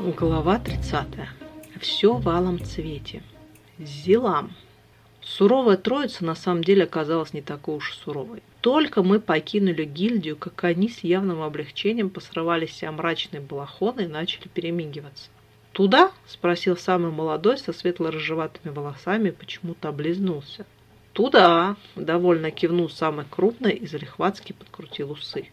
Глава 30. Все в алом цвете. Зилам. Суровая троица на самом деле оказалась не такой уж суровой. Только мы покинули гильдию, как они с явным облегчением посрывали себя мрачные балахоны и начали перемигиваться. «Туда?» – спросил самый молодой со светло-рыжеватыми волосами почему-то облизнулся. «Туда!» – довольно кивнул самый крупный и залихватски подкрутил усы.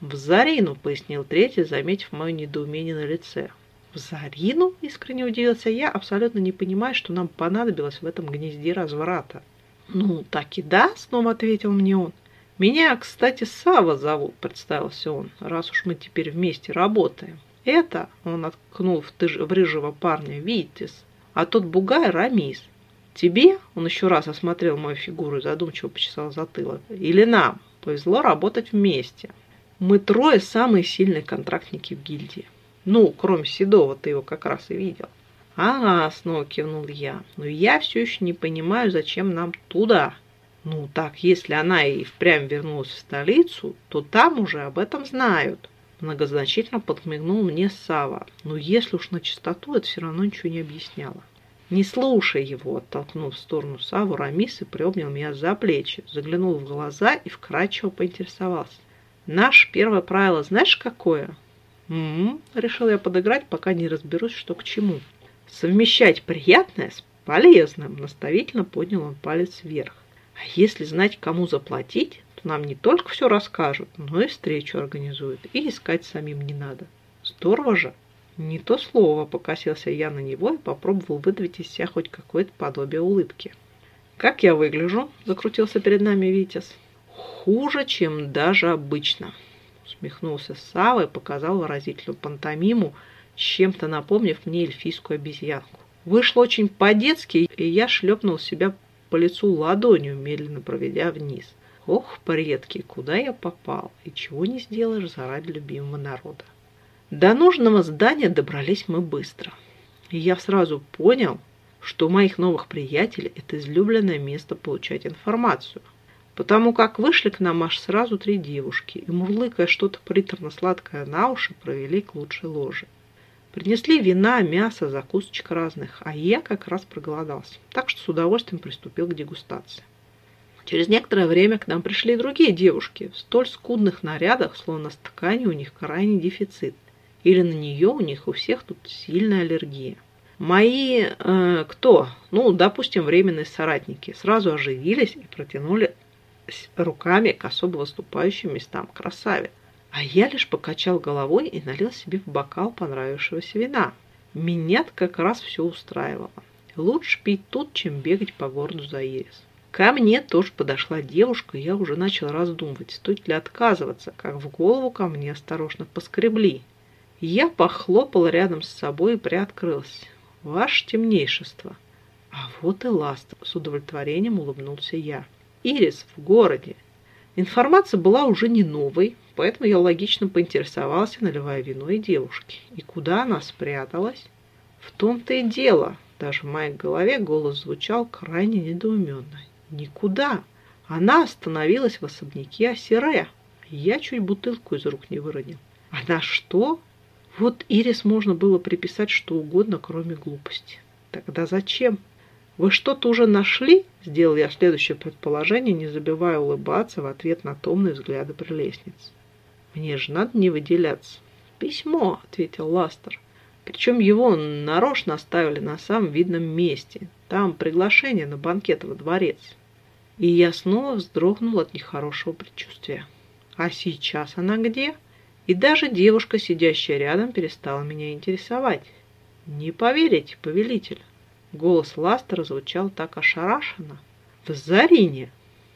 «В Зарину!» – пояснил третий, заметив мое недоумение на лице. «В Зарину?» – искренне удивился я, абсолютно не понимая, что нам понадобилось в этом гнезде разврата. «Ну, так и да», – снова ответил мне он. «Меня, кстати, Сава зовут», – представился он, раз уж мы теперь вместе работаем. «Это», – он откнул в, тыж, в рыжего парня, – «Витис, а тот бугай – Рамис. Тебе, – он еще раз осмотрел мою фигуру и задумчиво почесал затылок, – или нам повезло работать вместе. Мы трое самые сильные контрактники в гильдии. Ну, кроме Седова, ты его как раз и видел. Ага, снова кивнул я. Но я все еще не понимаю, зачем нам туда. Ну, так, если она и впрямь вернулась в столицу, то там уже об этом знают. Многозначительно подмигнул мне Сава. Но если уж на чистоту, это все равно ничего не объясняло. Не слушай его, оттолкнул в сторону Саву Рамис и приобнял меня за плечи, заглянул в глаза и вкрадчиво поинтересовался. Наше первое правило знаешь какое? М-м, решил я подыграть, пока не разберусь, что к чему. Совмещать приятное с полезным, наставительно поднял он палец вверх. А если знать, кому заплатить, то нам не только все расскажут, но и встречу организуют, и искать самим не надо. Здорово же! Не то слово, покосился я на него и попробовал выдавить из себя хоть какое-то подобие улыбки. «Как я выгляжу?» – закрутился перед нами Витязь. «Хуже, чем даже обычно», усмехнулся Сава и показал выразительную пантомиму, чем-то напомнив мне эльфийскую обезьянку. Вышло очень по-детски, и я шлепнул себя по лицу ладонью, медленно проведя вниз. Ох, предки, куда я попал, и чего не сделаешь заради любимого народа. До нужного здания добрались мы быстро. И я сразу понял, что у моих новых приятелей это излюбленное место получать информацию – потому как вышли к нам аж сразу три девушки и, мурлыкая что-то приторно-сладкое на уши, провели к лучшей ложе. Принесли вина, мясо, закусочек разных, а я как раз проголодался, так что с удовольствием приступил к дегустации. Через некоторое время к нам пришли другие девушки в столь скудных нарядах, словно с тканью у них крайний дефицит. Или на нее у них у всех тут сильная аллергия. Мои э, кто? Ну, допустим, временные соратники сразу оживились и протянули руками к особо выступающим местам красавец. А я лишь покачал головой и налил себе в бокал понравившегося вина. меня как раз все устраивало. Лучше пить тут, чем бегать по городу за ирис. Ко мне тоже подошла девушка, и я уже начал раздумывать, стоит ли отказываться, как в голову ко мне осторожно поскребли. Я похлопал рядом с собой и приоткрылся. «Ваше темнейшество!» А вот и ласт, с удовлетворением улыбнулся я. Ирис в городе. Информация была уже не новой, поэтому я логично поинтересовался, наливая вино и девушке. И куда она спряталась? В том-то и дело. Даже в моей голове голос звучал крайне недоуменно. Никуда. Она остановилась в особняке Асире. Я чуть бутылку из рук не выронил. Она что? Вот Ирис можно было приписать что угодно, кроме глупости. Тогда зачем? «Вы что-то уже нашли?» – сделал я следующее предположение, не забывая улыбаться в ответ на томные взгляды прелестниц. «Мне же надо не выделяться». «Письмо», – ответил Ластер. Причем его нарочно оставили на самом видном месте. Там приглашение на банкет во дворец. И я снова вздрогнул от нехорошего предчувствия. А сейчас она где? И даже девушка, сидящая рядом, перестала меня интересовать. Не поверите, повелитель. Голос Ластера звучал так ошарашенно. В Зарине?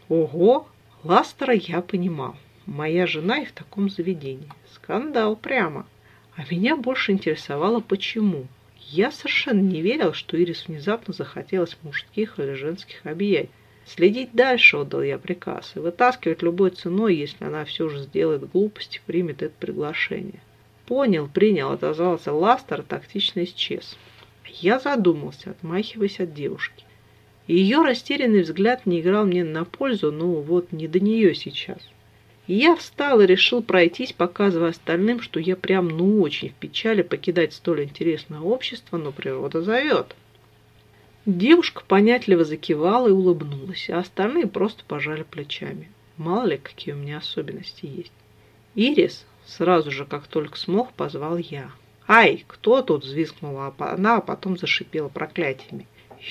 Ого! Ластера я понимал. Моя жена и в таком заведении. Скандал прямо. А меня больше интересовало, почему. Я совершенно не верил, что Ирис внезапно захотелось мужских или женских объять. Следить дальше отдал я приказ и вытаскивать любой ценой, если она все же сделает глупость и примет это приглашение. Понял, принял, отозвался Ластер, тактично исчез. Я задумался, отмахиваясь от девушки. Ее растерянный взгляд не играл мне на пользу, но вот не до нее сейчас. Я встал и решил пройтись, показывая остальным, что я прям ну очень в печали покидать столь интересное общество, но природа зовет. Девушка понятливо закивала и улыбнулась, а остальные просто пожали плечами. Мало ли, какие у меня особенности есть. Ирис сразу же, как только смог, позвал я. «Ай, кто тут?» – взвизгнула она, а потом зашипела проклятиями.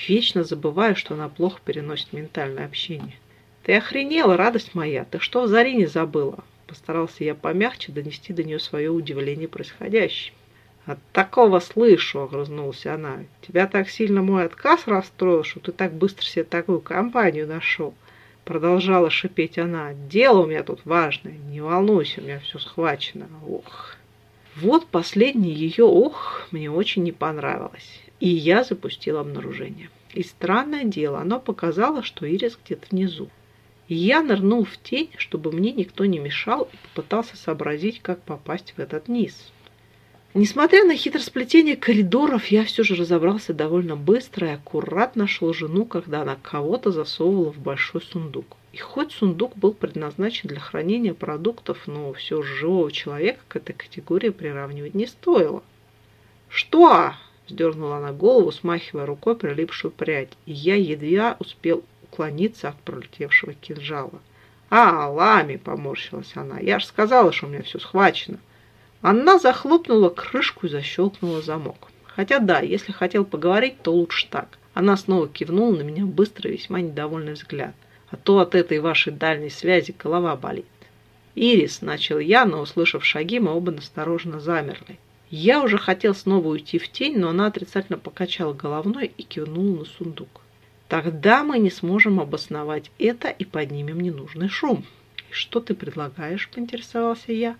Вечно забываю, что она плохо переносит ментальное общение. «Ты охренела, радость моя! Ты что в Зарине забыла?» Постарался я помягче донести до нее свое удивление происходящим. «От такого слышу!» — огрызнулась она. «Тебя так сильно мой отказ расстроил, что ты так быстро себе такую компанию нашел!» Продолжала шипеть она. «Дело у меня тут важное. Не волнуйся, у меня все схвачено. Ох!» Вот последнее ее «ох» мне очень не понравилось. И я запустила обнаружение. И странное дело, оно показало, что Ирис где-то внизу. И я нырнул в тень, чтобы мне никто не мешал, и попытался сообразить, как попасть в этот низ. Несмотря на хитросплетение коридоров, я все же разобрался довольно быстро и аккуратно нашел жену, когда она кого-то засовывала в большой сундук. И хоть сундук был предназначен для хранения продуктов, но все же живого человека к этой категории приравнивать не стоило. «Что?» – вздернула она голову, смахивая рукой прилипшую прядь, и я едва успел уклониться от пролетевшего кинжала. «А, лами!» – поморщилась она. «Я же сказала, что у меня все схвачено!» Она захлопнула крышку и защелкнула замок. Хотя да, если хотел поговорить, то лучше так. Она снова кивнула на меня быстрый, весьма недовольный взгляд. А то от этой вашей дальней связи голова болит. «Ирис», — начал я, но, услышав шаги, мы оба настороженно замерли. Я уже хотел снова уйти в тень, но она отрицательно покачала головной и кивнула на сундук. Тогда мы не сможем обосновать это и поднимем ненужный шум. Что ты предлагаешь, поинтересовался я.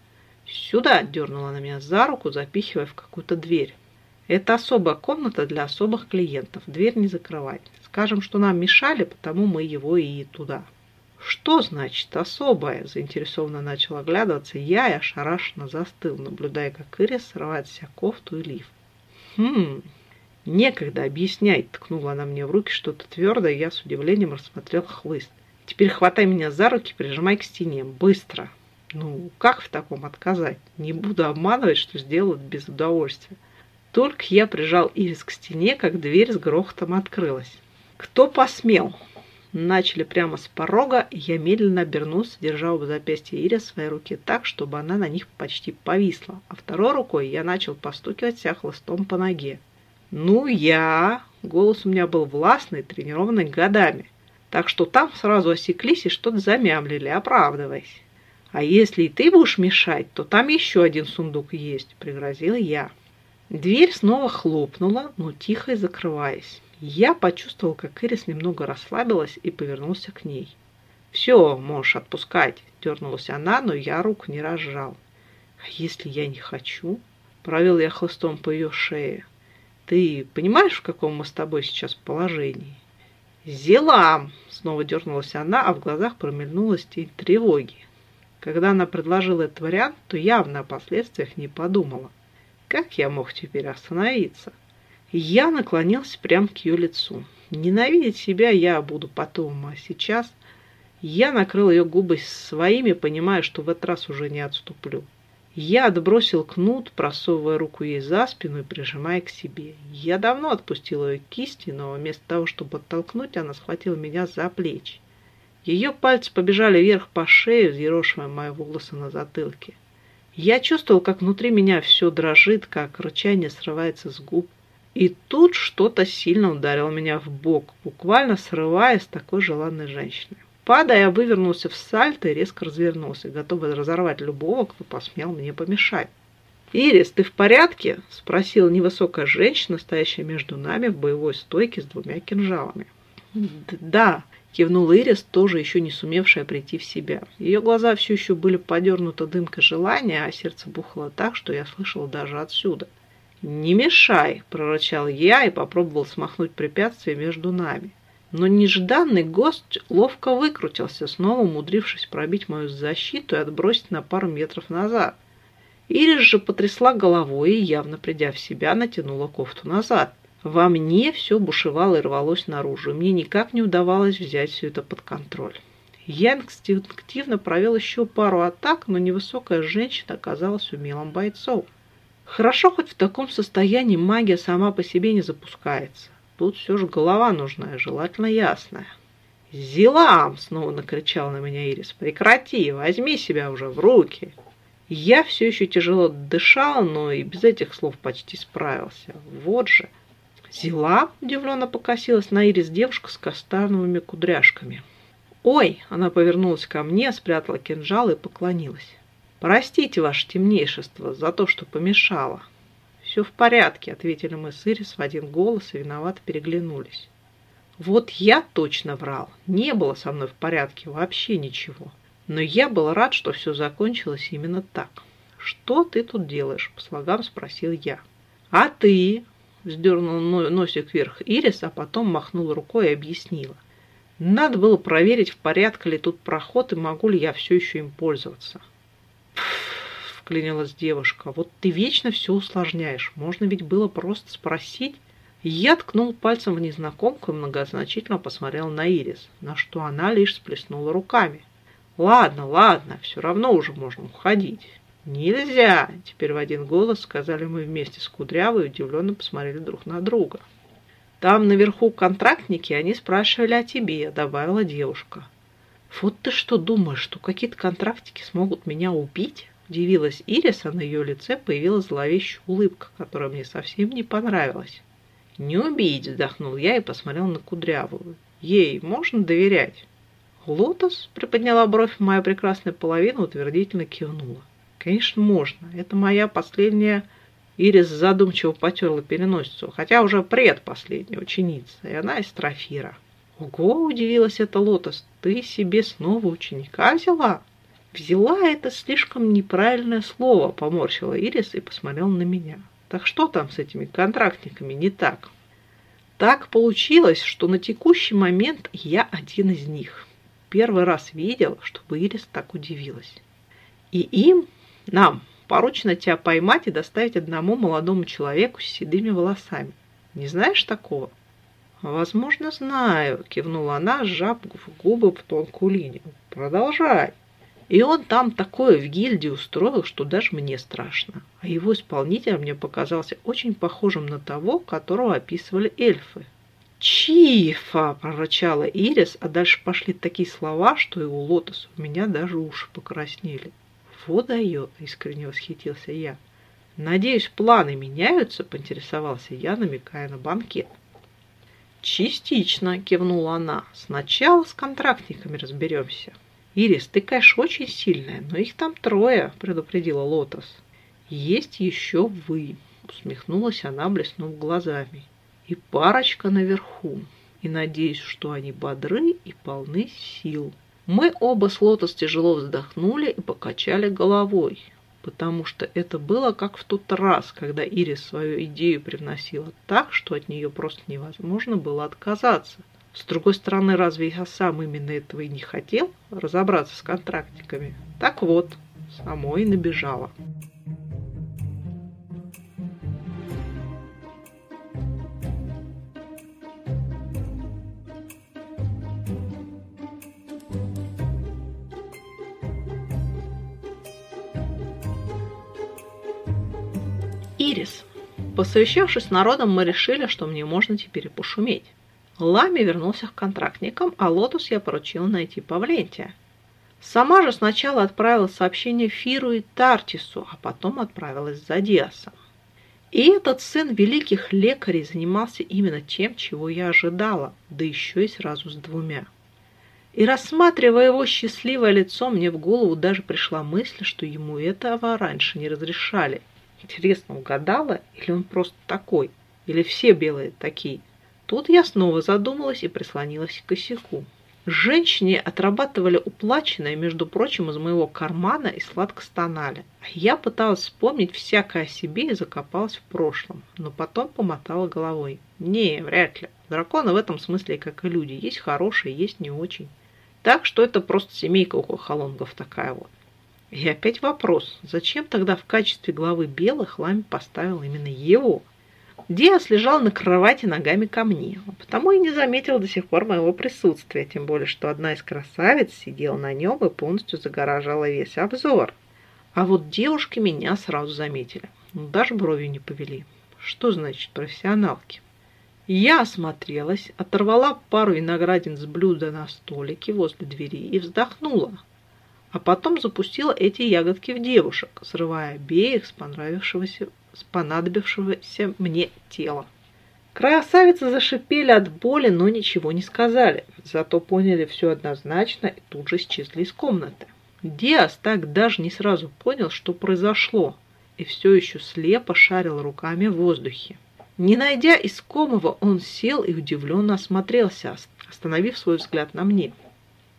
Сюда, дернула она меня за руку, запихивая в какую-то дверь. Это особая комната для особых клиентов. Дверь не закрывать. Скажем, что нам мешали, потому мы его и туда. Что значит особое? Заинтересованно начал оглядываться я и ошарашенно застыл, наблюдая, как Ирис срывает вся кофту и лиф. Хм, «Некогда объяснять!» — ткнула она мне в руки что-то твердое, и я с удивлением рассмотрел хлыст. «Теперь хватай меня за руки, прижимай к стене. Быстро!» «Ну, как в таком отказать? Не буду обманывать, что сделают без удовольствия». Только я прижал Ирис к стене, как дверь с грохотом открылась. «Кто посмел?» Начали прямо с порога, я медленно обернулся, держа оба запястья Ирис в своей руке так, чтобы она на них почти повисла, а второй рукой я начал постукивать себя хлыстом по ноге. «Ну, я...» Голос у меня был властный, тренированный годами. Так что там сразу осеклись и что-то замямлили, оправдываясь. «А если и ты будешь мешать, то там еще один сундук есть», — пригрозила я. Дверь снова хлопнула, но тихо и закрываясь. Я почувствовал, как Ирис немного расслабилась и повернулся к ней. «Все, можешь отпускать», — дернулась она, но я руку не разжал. «А если я не хочу?» — провел я хлыстом по ее шее. Ты понимаешь, в каком мы с тобой сейчас положении? Зелам! Снова дернулась она, а в глазах промельнулась тень тревоги. Когда она предложила этот вариант, то явно о последствиях не подумала. Как я мог теперь остановиться? Я наклонился прямо к ее лицу. Ненавидеть себя я буду потом, а сейчас я накрыл ее губы своими, понимая, что в этот раз уже не отступлю. Я отбросил кнут, просовывая руку ей за спину и прижимая к себе. Я давно отпустил ее кисти, но вместо того, чтобы оттолкнуть, она схватила меня за плечи. Ее пальцы побежали вверх по шее, взъерошивая мои волосы на затылке. Я чувствовал, как внутри меня все дрожит, как рычание срывается с губ. И тут что-то сильно ударило меня в бок, буквально срывая с такой желанной женщиной. Падая, вывернулся в сальто и резко развернулся, готовый разорвать любого, кто посмел мне помешать. «Ирис, ты в порядке?» – спросила невысокая женщина, стоящая между нами в боевой стойке с двумя кинжалами. «Да», – кивнула Ирис, тоже еще не сумевшая прийти в себя. Ее глаза все еще были подернуты дымкой желания, а сердце бухало так, что я слышала даже отсюда. «Не мешай!» – прорычал я и попробовал смахнуть препятствие между нами. Но нежданный гость ловко выкрутился, снова умудрившись пробить мою защиту и отбросить на пару метров назад. Ирис же потрясла головой и, явно придя в себя, натянула кофту назад. Во мне все бушевало и рвалось наружу, мне никак не удавалось взять все это под контроль. Я инстинктивно провел еще пару атак, но невысокая женщина оказалась умелым бойцом. Хорошо, хоть в таком состоянии магия сама по себе не запускается. Тут все же голова нужна, желательно ясная. «Зилам!» — снова накричал на меня Ирис. «Прекрати! Возьми себя уже в руки!» Я все еще тяжело дышал, но и без этих слов почти справился. Вот же! «Зила?» — удивленно покосилась на Ирис девушка с каштановыми кудряшками. «Ой!» — она повернулась ко мне, спрятала кинжал и поклонилась. «Простите, ваше темнейшество, за то, что помешало». «Все в порядке», — ответили мы с Ирис в один голос и виновато переглянулись. Вот я точно врал. Не было со мной в порядке вообще ничего. Но я был рад, что все закончилось именно так. «Что ты тут делаешь?» – по слогам спросил я. «А ты?» – вздернул носик вверх Ирис, а потом махнул рукой и объяснила. «Надо было проверить, в порядке ли тут проход и могу ли я все еще им пользоваться». Вклинилась девушка. «Вот ты вечно все усложняешь. Можно ведь было просто спросить». Я ткнул пальцем в незнакомку и многозначительно посмотрел на Ирис, на что она лишь сплеснула руками. «Ладно, ладно, все равно уже можно уходить». «Нельзя!» – теперь в один голос сказали мы вместе с Кудрявой и удивленно посмотрели друг на друга. «Там наверху контрактники, они спрашивали о тебе», – добавила девушка. «Вот ты что думаешь, что какие-то контрактики смогут меня убить?» Удивилась Ирис, а на ее лице появилась зловещая улыбка, которая мне совсем не понравилась. «Не убить!» – вздохнул я и посмотрел на Кудрявую. «Ей можно доверять?» «Лотос?» – приподняла бровь моя прекрасная половина, утвердительно кивнула. «Конечно, можно. Это моя последняя...» Ирис задумчиво потерла переносицу, хотя уже предпоследняя ученица, и она из Трофира. «Ого!» – удивилась эта Лотос. «Ты себе снова ученика взяла?» «Взяла» – это слишком неправильное слово, поморщила Ирис и посмотрела на меня. Так что там с этими контрактниками не так? Так получилось, что на текущий момент я один из них. Первый раз видел, чтобы Ирис так удивилась. И им, нам, поручено тебя поймать и доставить одному молодому человеку с седыми волосами. Не знаешь такого? Возможно, знаю, кивнула она, сжав губы в тонкую линию. Продолжай. И он там такое в гильдии устроил, что даже мне страшно. А его исполнитель мне показался очень похожим на того, которого описывали эльфы. «Чифа!» – прорычала Ирис, а дальше пошли такие слова, что и у Лотоса у меня даже уши покраснели. «Вот дает!» – искренне восхитился я. «Надеюсь, планы меняются?» – поинтересовался я, намекая на банкет. «Частично», – кивнула она. «Сначала с контрактниками разберемся». «Ирис, ты, конечно, очень сильная, но их там трое», – предупредила Лотос. «Есть еще вы», – усмехнулась она, блеснув глазами. «И парочка наверху, и надеюсь, что они бодры и полны сил». Мы оба с Лотос тяжело вздохнули и покачали головой, потому что это было как в тот раз, когда Ирис свою идею привносила так, что от нее просто невозможно было отказаться. С другой стороны, разве я сам именно этого и не хотел, разобраться с контрактиками? Так вот, само и набежало. Ирис. Посовещавшись с народом, мы решили, что мне можно теперь и пошуметь. Лами вернулся к контрактникам, а Лотус я поручил найти Павлентия. Сама же сначала отправила сообщение Фиру и Тартису, а потом отправилась за Диасом. И этот сын великих лекарей занимался именно тем, чего я ожидала, да еще и сразу с двумя. И рассматривая его счастливое лицо, мне в голову даже пришла мысль, что ему этого раньше не разрешали. Интересно, угадала, или он просто такой, или все белые такие – Тут я снова задумалась и прислонилась к косяку. Женщине отрабатывали уплаченное, между прочим, из моего кармана и сладко стонали. А я пыталась вспомнить всякое о себе и закопалась в прошлом, но потом помотала головой. Не, вряд ли. Драконы в этом смысле, как и люди, есть хорошие, есть не очень. Так что это просто семейка у хохолонгов такая вот. И опять вопрос, зачем тогда в качестве главы белых Лами поставил именно его? Диас лежал на кровати ногами ко мне, потому и не заметил до сих пор моего присутствия, тем более, что одна из красавиц сидела на нем и полностью загораживала весь обзор. А вот девушки меня сразу заметили, даже бровью не повели. Что значит профессионалки? Я осмотрелась, оторвала пару виноградин с блюда на столике возле двери и вздохнула. А потом запустила эти ягодки в девушек, срывая обеих с понравившегося с понадобившегося мне тела. Красавицы зашипели от боли, но ничего не сказали, зато поняли все однозначно и тут же исчезли из комнаты. Диас так даже не сразу понял, что произошло, и все еще слепо шарил руками в воздухе. Не найдя искомого, он сел и удивленно осмотрелся, остановив свой взгляд на мне.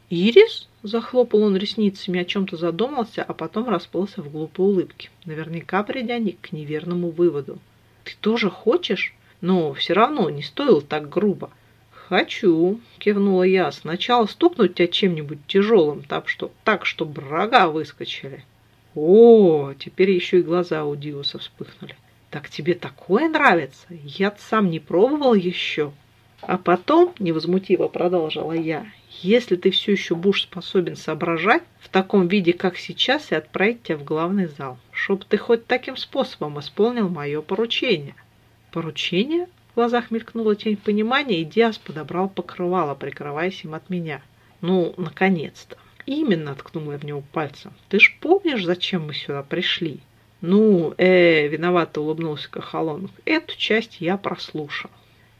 «Ирис?» – захлопал он ресницами, о чем-то задумался, а потом расплылся в глупой улыбке, наверняка придя к неверному выводу. «Ты тоже хочешь? Но все равно не стоило так грубо». «Хочу», – кивнула я, – «сначала стукнуть тебя чем-нибудь тяжелым, так что, так, чтобы рога выскочили». «О, теперь еще и глаза у Диуса вспыхнули. Так тебе такое нравится? Я сам не пробовал еще». А потом, невозмутиво продолжила я, если ты все еще будешь способен соображать в таком виде, как сейчас, и отправить тебя в главный зал, чтоб ты хоть таким способом исполнил мое поручение. Поручение? В глазах мелькнула тень понимания, и Диас подобрал покрывало, прикрываясь им от меня. Ну, наконец-то. Именно ткнула я в него пальцем. Ты ж помнишь, зачем мы сюда пришли? Ну, э, виновато улыбнулся Кахалон. Эту часть я прослушал.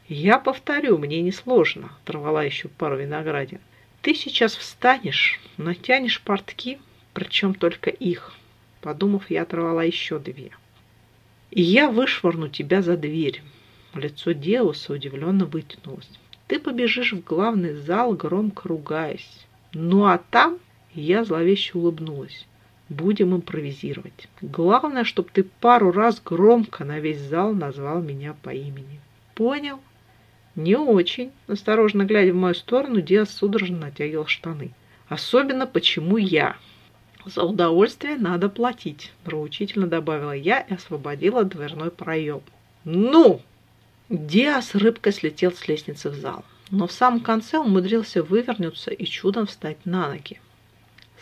Я повторю, мне несложно, оторвала еще пару виноградин. Ты сейчас встанешь, натянешь портки, причем только их. Подумав, я оторвала еще две. И я вышвырну тебя за дверь. Лицо Деуса удивленно вытянулось. Ты побежишь в главный зал, громко ругаясь. Ну а там я зловеще улыбнулась. Будем импровизировать. Главное, чтобы ты пару раз громко на весь зал назвал меня по имени. Понял? «Не очень», – осторожно глядя в мою сторону, Диас судорожно натягивал штаны. «Особенно почему я?» «За удовольствие надо платить», – нравоучительно добавила я и освободила дверной проем. «Ну!» Диас рыбкой слетел с лестницы в зал, но в самом конце умудрился вывернуться и чудом встать на ноги.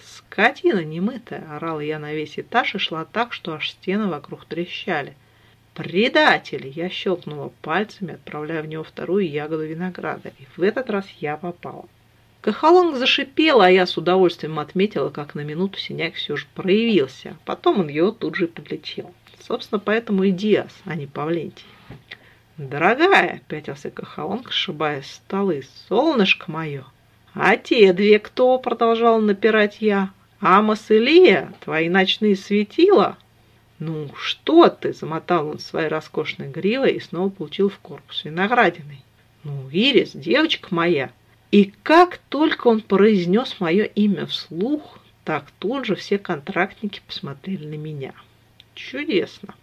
«Скотина немытая!» – орала я на весь этаж и шла так, что аж стены вокруг трещали. «Предатель!» Я щелкнула пальцами, отправляя в него вторую ягоду винограда, и в этот раз я попала. Кахалонг зашипела, а я с удовольствием отметила, как на минуту синяк все же проявился. Потом он его тут же подлечил. Собственно, поэтому и Диас, а не Павлентий. «Дорогая!» — пятился Кахалонг, сшибая столы. «Солнышко мое!» «А те две кто?» — продолжал напирать я. «Амос и Лия, твои ночные светила?» «Ну что ты!» – замотал он своей роскошной гривой и снова получил в корпус виноградиной. «Ну, Ирис, девочка моя!» И как только он произнес мое имя вслух, так тут же все контрактники посмотрели на меня. Чудесно.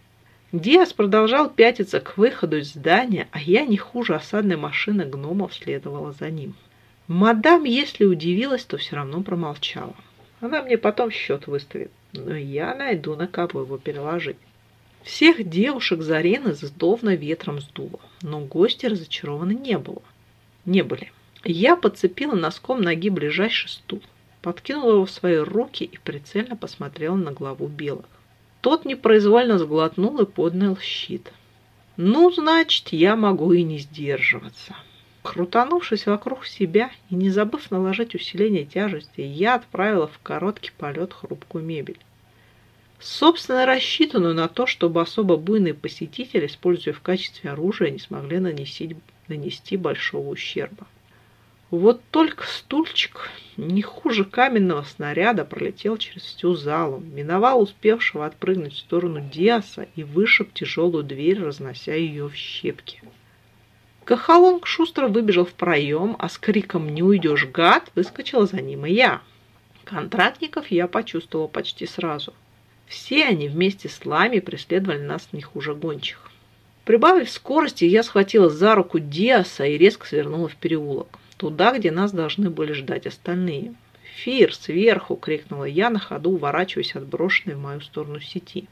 Диас продолжал пятиться к выходу из здания, а я не хуже осадной машины гномов следовала за ним. Мадам, если удивилась, то все равно промолчала. Она мне потом счет выставит но я найду на кого его переложить. Всех девушек за арены сдовно ветром сдуло, но гости разочарованы не было. Не были. Я подцепила носком ноги ближайший стул, подкинула его в свои руки и прицельно посмотрела на главу белых. Тот непроизвольно сглотнул и поднял щит. Ну, значит, я могу и не сдерживаться. Крутанувшись вокруг себя и не забыв наложить усиление тяжести, я отправила в короткий полет хрупкую мебель. Собственно, рассчитанную на то, чтобы особо буйные посетители, используя в качестве оружия, не смогли нанести, нанести большого ущерба. Вот только стульчик, не хуже каменного снаряда, пролетел через всю залу, миновал успевшего отпрыгнуть в сторону Диаса и вышиб тяжелую дверь, разнося ее в щепки. Кахалонг шустро выбежал в проем, а с криком «Не уйдешь, гад!» выскочила за ним и я. Контрактников я почувствовала почти сразу. Все они вместе с Лами преследовали нас не хуже гончих. Прибавив скорости, я схватила за руку Диаса и резко свернула в переулок, туда, где нас должны были ждать остальные. «Фир, сверху!» — крикнула я на ходу, уворачиваясь от брошенной в мою сторону сети.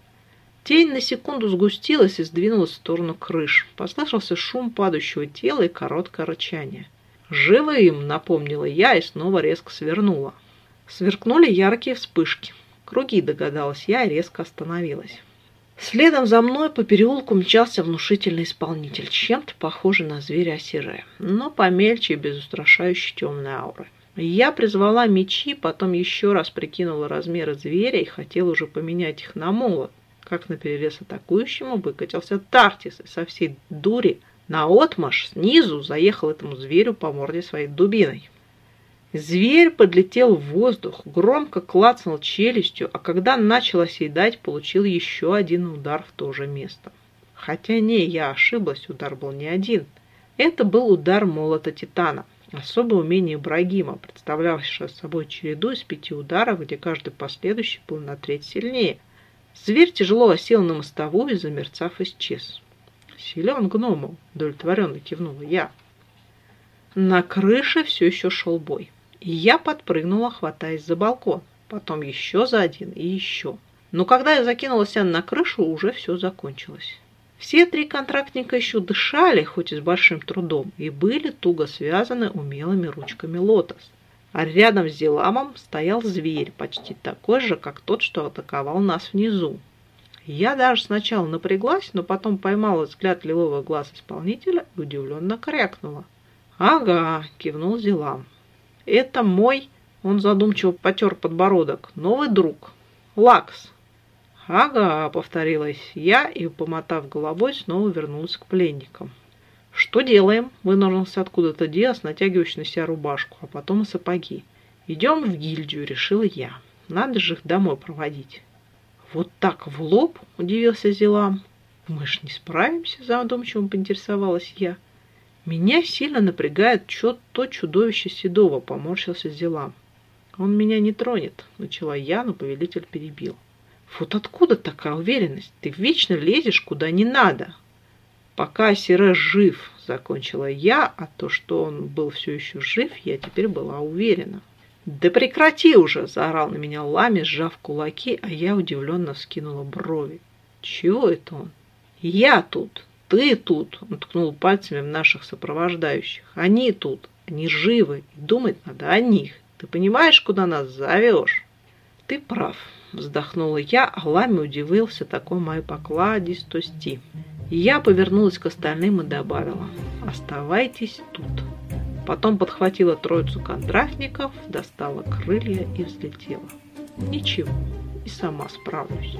Тень на секунду сгустилась и сдвинулась в сторону крыш. Послышался шум падающего тела и короткое рычание. «Живым!» — напомнила я и снова резко свернула. Сверкнули яркие вспышки. Круги, догадалась я, и резко остановилась. Следом за мной по переулку мчался внушительный исполнитель, чем-то похожий на зверя Осире, но помельче и без устрашающей темной ауры. Я призвала мечи, потом еще раз прикинула размеры зверя и хотела уже поменять их на молот, как на перерез атакующему выкатился Тартис и со всей дури наотмашь снизу заехал этому зверю по морде своей дубиной. Зверь подлетел в воздух, громко клацнул челюстью, а когда начал оседать, получил еще один удар в то же место. Хотя не, я ошиблась, удар был не один. Это был удар молота Титана, особое умение Брагима, представлявшее собой череду из пяти ударов, где каждый последующий был на треть сильнее. Зверь тяжело осел на мостовую замерцав, исчез. «Силен гному!» – удовлетворенно кивнула я. На крыше все еще шел бой. И я подпрыгнула, хватаясь за балкон. Потом еще за один и еще. Но когда я закинула себя на крышу, уже все закончилось. Все три контрактника еще дышали, хоть и с большим трудом, и были туго связаны умелыми ручками лотос. А рядом с Зеламом стоял зверь, почти такой же, как тот, что атаковал нас внизу. Я даже сначала напряглась, но потом поймала взгляд лилового глаз исполнителя и удивленно крякнула. «Ага», — кивнул Зелам. «Это мой...» — он задумчиво потер подбородок. «Новый друг. Лакс». «Ага», — повторилась я и, помотав головой, снова вернулась к пленникам. «Что делаем?» – вынырнулся откуда-то Диас, натягивающий на себя рубашку, а потом и сапоги. «Идем в гильдию», – решила я. «Надо же их домой проводить». «Вот так в лоб?» – удивился Зелам. «Мы ж не справимся», – задумчиво поинтересовалась я. «Меня сильно напрягает чё то чудовище Седова», – поморщился Зелам. «Он меня не тронет», – начала я, но повелитель перебил. «Вот откуда такая уверенность? Ты вечно лезешь куда не надо». «Пока Сире жив», – закончила я, а то, что он был все еще жив, я теперь была уверена. «Да прекрати уже!» – заорал на меня Лами, сжав кулаки, а я удивленно вскинула брови. «Чего это он?» «Я тут!» «Ты тут!» – он ткнул пальцами в наших сопровождающих. «Они тут! Они живы! Думать надо о них! Ты понимаешь, куда нас зовешь?» «Ты прав!» – вздохнула я, а Лами удивился такой моей покладистости. Я повернулась к остальным и добавила «Оставайтесь тут». Потом подхватила троицу контрактников, достала крылья и взлетела. Ничего, и сама справлюсь.